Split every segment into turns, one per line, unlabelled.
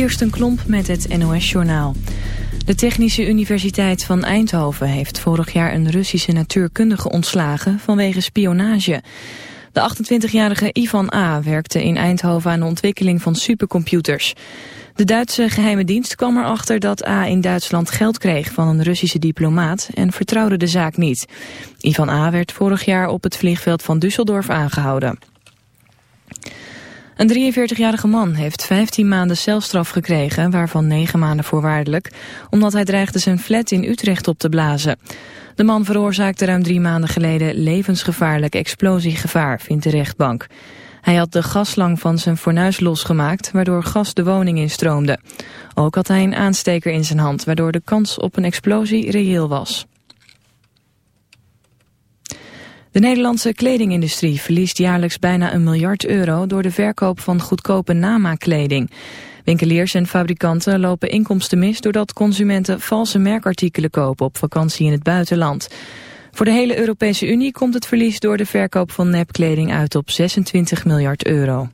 Kirsten Klomp met het NOS-journaal. De Technische Universiteit van Eindhoven heeft vorig jaar een Russische natuurkundige ontslagen vanwege spionage. De 28-jarige Ivan A. werkte in Eindhoven aan de ontwikkeling van supercomputers. De Duitse geheime dienst kwam erachter dat A. in Duitsland geld kreeg van een Russische diplomaat en vertrouwde de zaak niet. Ivan A. werd vorig jaar op het vliegveld van Düsseldorf aangehouden. Een 43-jarige man heeft 15 maanden celstraf gekregen, waarvan 9 maanden voorwaardelijk, omdat hij dreigde zijn flat in Utrecht op te blazen. De man veroorzaakte ruim drie maanden geleden levensgevaarlijk explosiegevaar, vindt de rechtbank. Hij had de gaslang van zijn fornuis losgemaakt, waardoor gas de woning instroomde. Ook had hij een aansteker in zijn hand, waardoor de kans op een explosie reëel was. De Nederlandse kledingindustrie verliest jaarlijks bijna een miljard euro door de verkoop van goedkope namaakkleding. Winkeliers en fabrikanten lopen inkomsten mis doordat consumenten valse merkartikelen kopen op vakantie in het buitenland. Voor de hele Europese Unie komt het verlies door de verkoop van nepkleding uit op 26 miljard euro.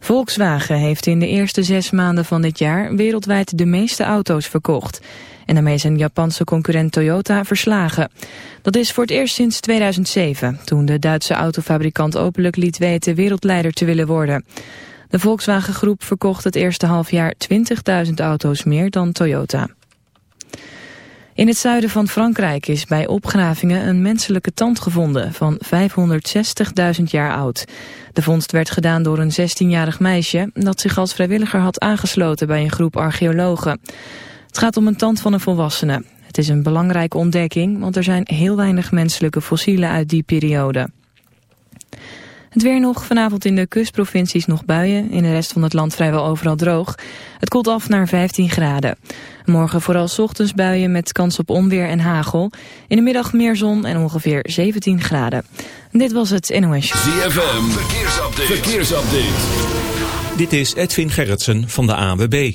Volkswagen heeft in de eerste zes maanden van dit jaar wereldwijd de meeste auto's verkocht. En daarmee een Japanse concurrent Toyota verslagen. Dat is voor het eerst sinds 2007, toen de Duitse autofabrikant openlijk liet weten wereldleider te willen worden. De Volkswagen Groep verkocht het eerste halfjaar 20.000 auto's meer dan Toyota. In het zuiden van Frankrijk is bij opgravingen een menselijke tand gevonden van 560.000 jaar oud. De vondst werd gedaan door een 16-jarig meisje dat zich als vrijwilliger had aangesloten bij een groep archeologen. Het gaat om een tand van een volwassene. Het is een belangrijke ontdekking, want er zijn heel weinig menselijke fossielen uit die periode. Het weer nog, vanavond in de kustprovincies nog buien. In de rest van het land vrijwel overal droog. Het koelt af naar 15 graden. Morgen vooral ochtends buien met kans op onweer en hagel. In de middag meer zon en ongeveer 17 graden. Dit was het NOS.
ZFM, verkeersupdate. verkeersupdate.
Dit is Edwin Gerritsen van de AWB.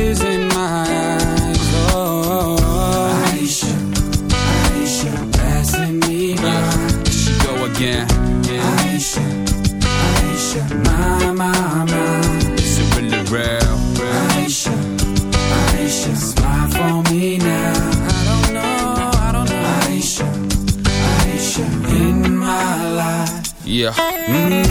Yeah.
Mhm.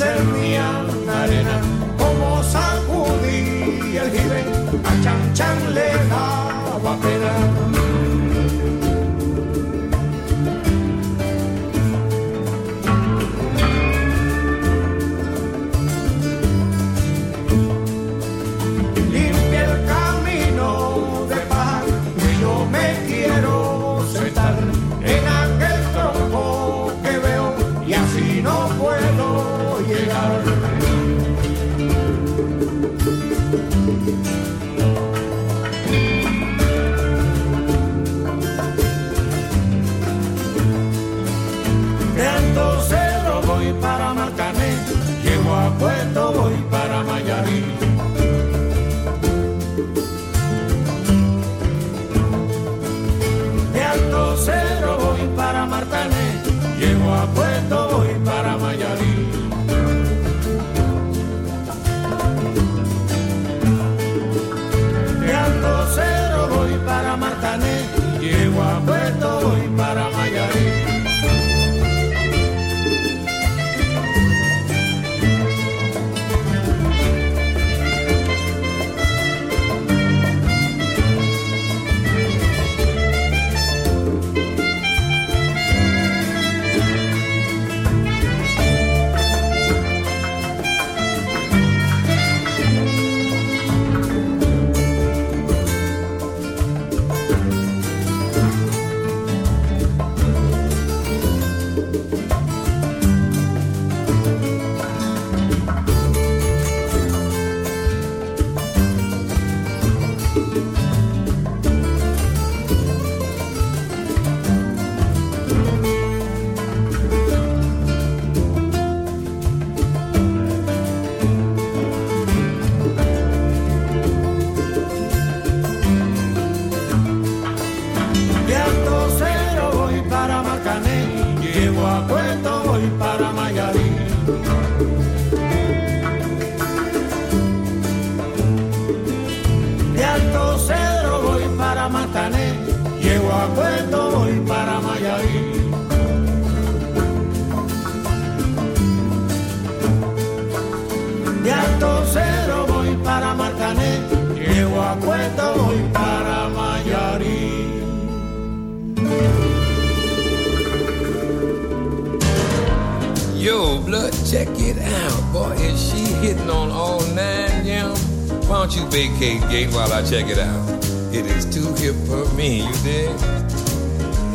ser mía arena.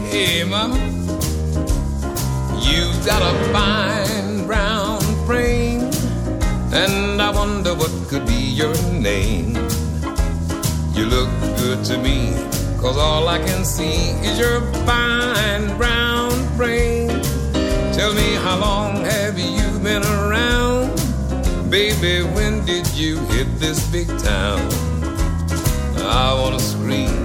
Hey, mama. You've got a fine brown frame, and I wonder what could be your name. You look good to me, cause all I can see is your fine brown frame. Tell me how long have you been around? Baby, when did you hit this big town? I wanna scream,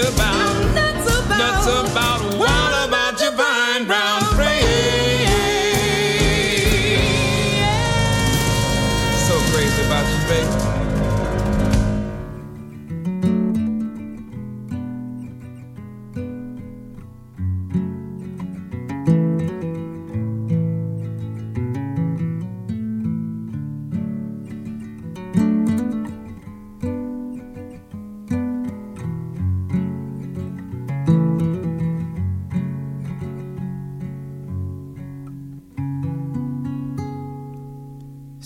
about,
I'm about,
I'm nuts about,
nuts about,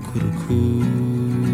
くくる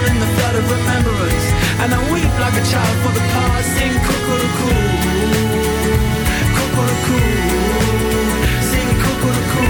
down in the flood of remembrance. And I weep like a child for the past. Sing cuckoo-cuckoo, cuckoo-cuckoo, sing cuckoo-cuckoo,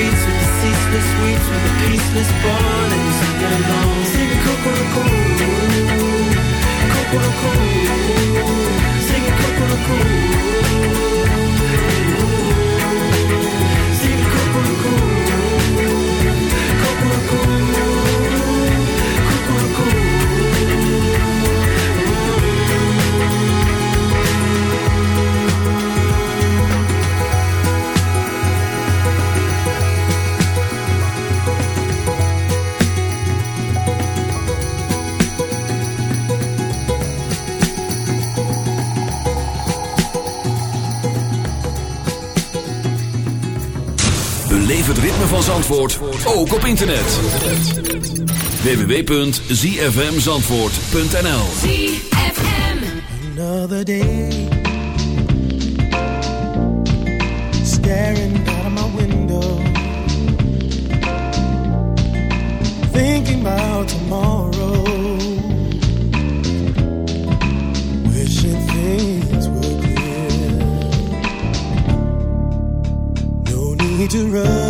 Heart with the ceaseless weeps, with the peaceless born and sing along. Sing cuckoo-cuckoo, cuckoo-cuckoo, sing cuckoo-cuckoo. Sing
het ritme van Zandvoort, ook op internet. www.zfmzandvoort.nl
Another day. Staring out of my window. Thinking about tomorrow. Wishing things were clear. No need to rush.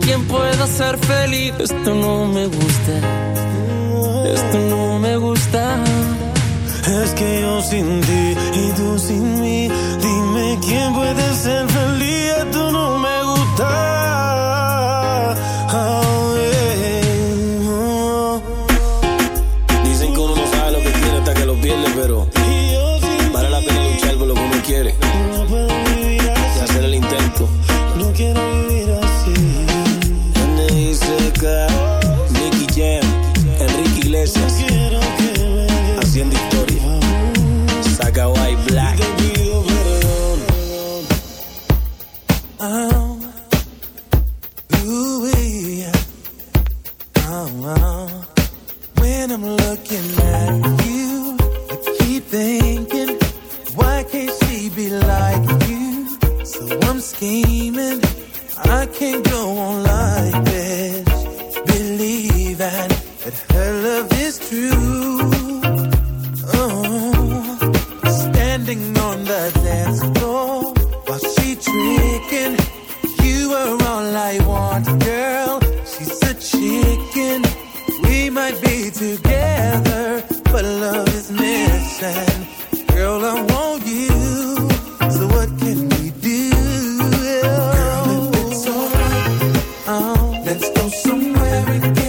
Quién pueda ser feliz. Esto no me gusta. Esto no me gusta.
Es que yo sin ti go somewhere and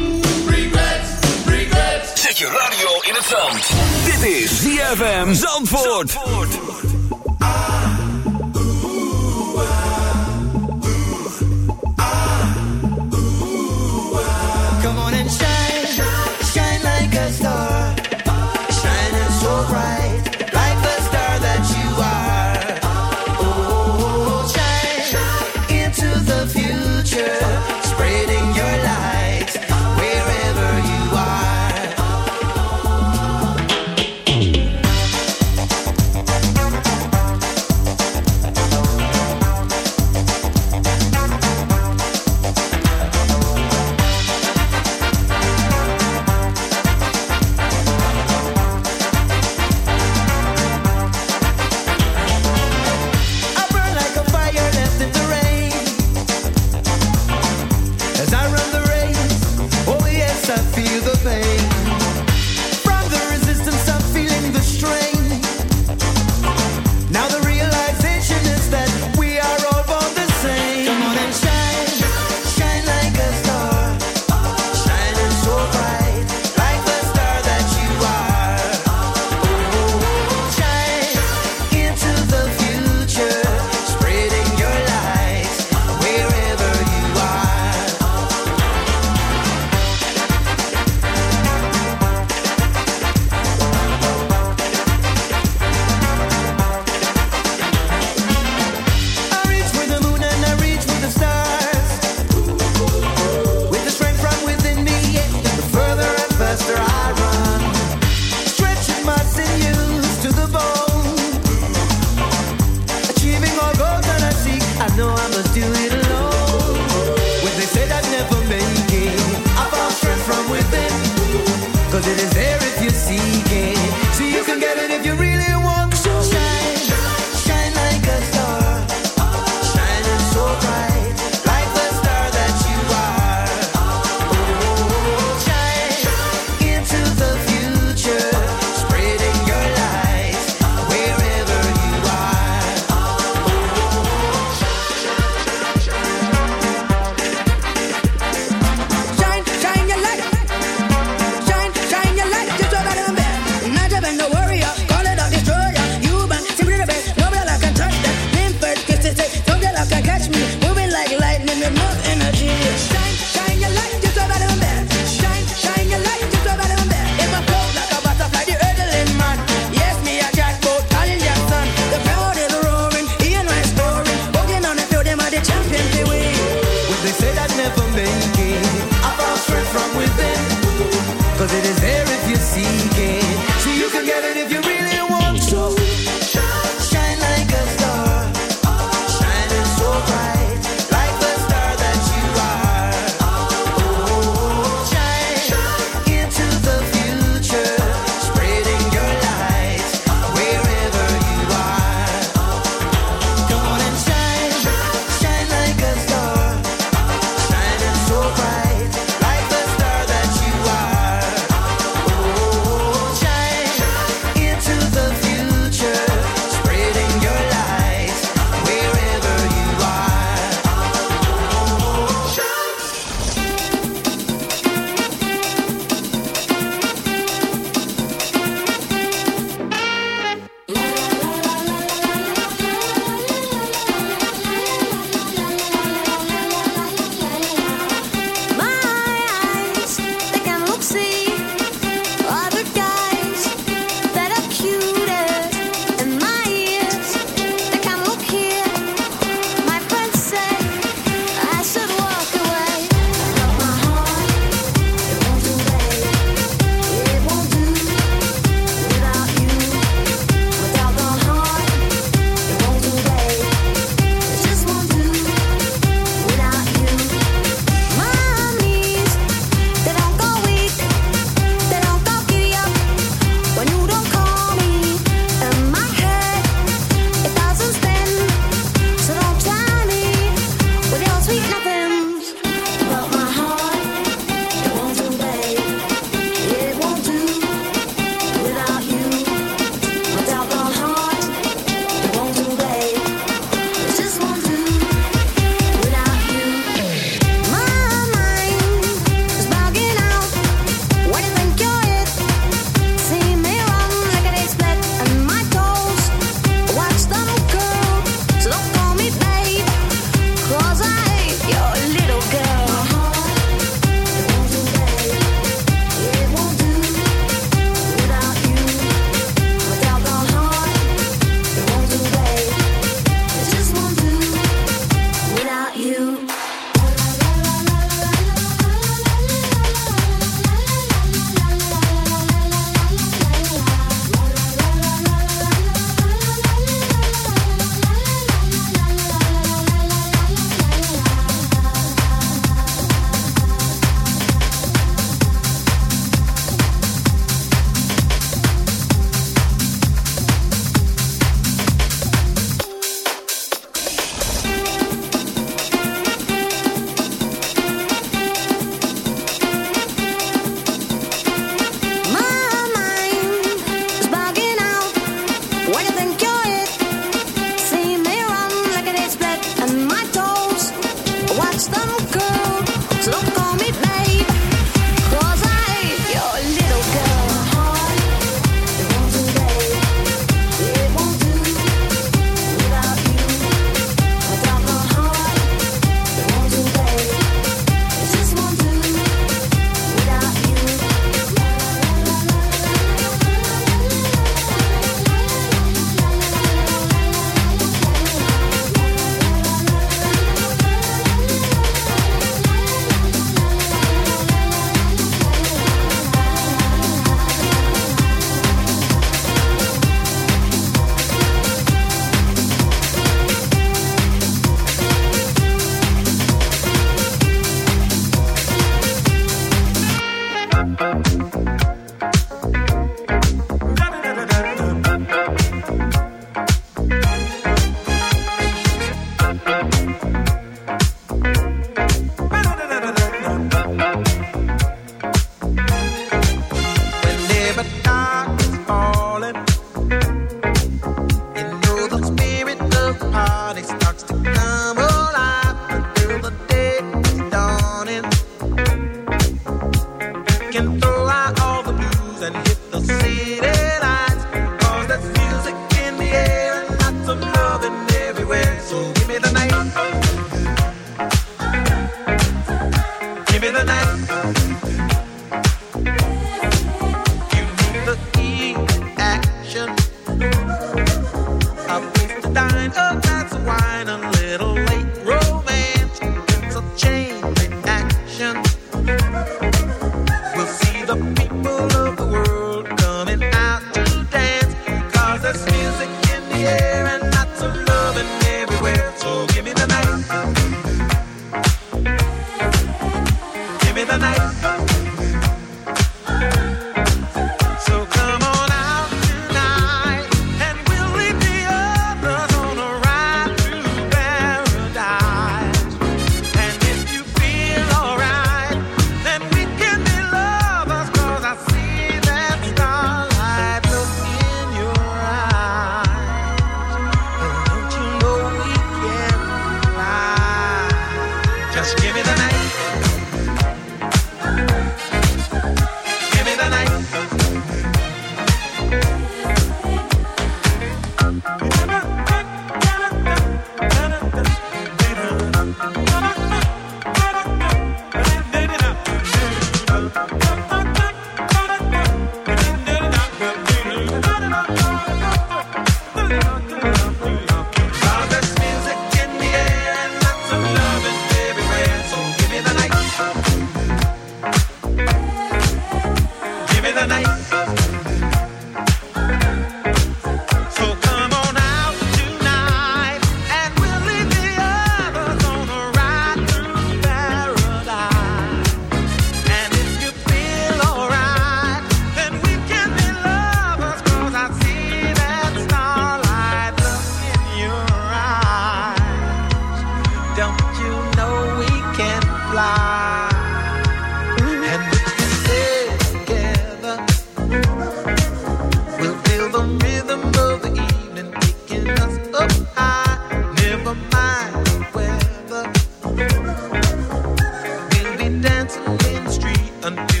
until